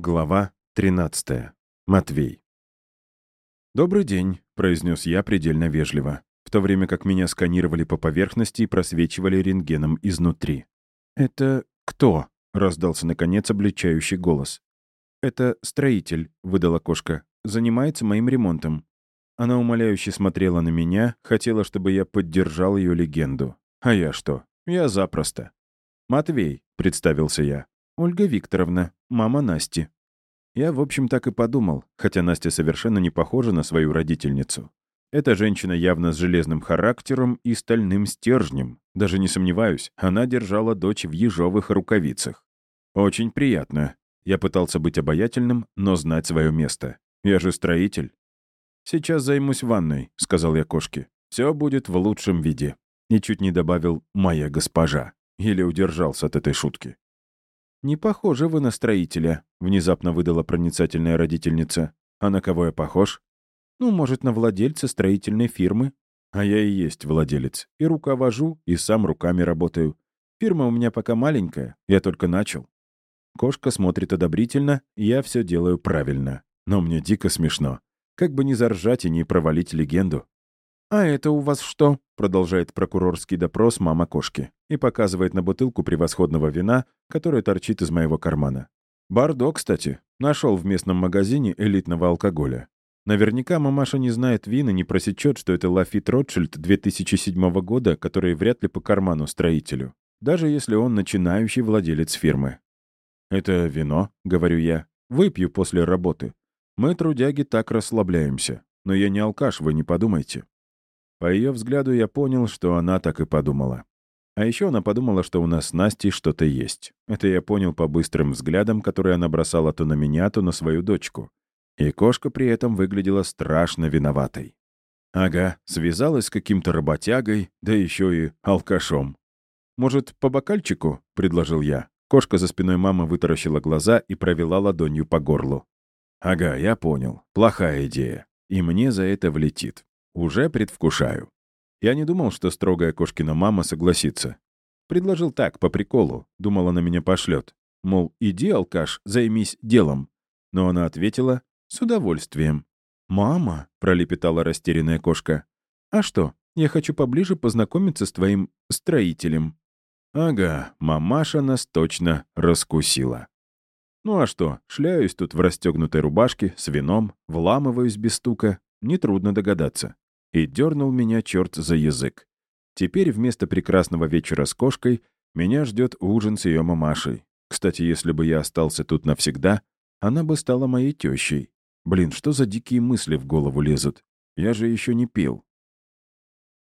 Глава 13. Матвей. «Добрый день», — произнес я предельно вежливо, в то время как меня сканировали по поверхности и просвечивали рентгеном изнутри. «Это кто?» — раздался, наконец, обличающий голос. «Это строитель», — выдала кошка. «Занимается моим ремонтом». Она умоляюще смотрела на меня, хотела, чтобы я поддержал ее легенду. А я что? Я запросто. «Матвей», — представился я. «Ольга Викторовна, мама Насти». Я, в общем, так и подумал, хотя Настя совершенно не похожа на свою родительницу. Эта женщина явно с железным характером и стальным стержнем. Даже не сомневаюсь, она держала дочь в ежовых рукавицах. Очень приятно. Я пытался быть обаятельным, но знать свое место. Я же строитель. «Сейчас займусь ванной», — сказал я кошке. «Все будет в лучшем виде». И не добавил «моя госпожа». Или удержался от этой шутки. «Не похоже вы на строителя», — внезапно выдала проницательная родительница. «А на кого я похож?» «Ну, может, на владельца строительной фирмы?» «А я и есть владелец. И руковожу, и сам руками работаю. Фирма у меня пока маленькая, я только начал». Кошка смотрит одобрительно, я все делаю правильно. Но мне дико смешно. Как бы не заржать и не провалить легенду. «А это у вас что?» — продолжает прокурорский допрос мама кошки и показывает на бутылку превосходного вина, которая торчит из моего кармана. Бардо, кстати, нашел в местном магазине элитного алкоголя. Наверняка мамаша не знает вина, не просечет, что это Лафит Ротшильд 2007 года, который вряд ли по карману строителю, даже если он начинающий владелец фирмы. «Это вино», — говорю я, — «выпью после работы. Мы, трудяги, так расслабляемся. Но я не алкаш, вы не подумайте». По ее взгляду я понял, что она так и подумала. А еще она подумала, что у нас с Настей что-то есть. Это я понял по быстрым взглядам, которые она бросала то на меня, то на свою дочку. И кошка при этом выглядела страшно виноватой. Ага, связалась с каким-то работягой, да еще и алкашом. «Может, по бокальчику?» — предложил я. Кошка за спиной мамы вытаращила глаза и провела ладонью по горлу. «Ага, я понял. Плохая идея. И мне за это влетит. Уже предвкушаю. Я не думал, что строгая кошкина мама согласится. Предложил так, по приколу. Думал, она меня пошлет. Мол, иди, алкаш, займись делом. Но она ответила с удовольствием. «Мама», — пролепетала растерянная кошка. «А что, я хочу поближе познакомиться с твоим строителем». Ага, мамаша нас точно раскусила. Ну а что, шляюсь тут в расстегнутой рубашке, с вином, вламываюсь без стука, нетрудно догадаться. И дернул меня черт за язык. Теперь вместо прекрасного вечера с кошкой меня ждет ужин с ее мамашей. Кстати, если бы я остался тут навсегда, она бы стала моей тещей. Блин, что за дикие мысли в голову лезут? Я же еще не пил.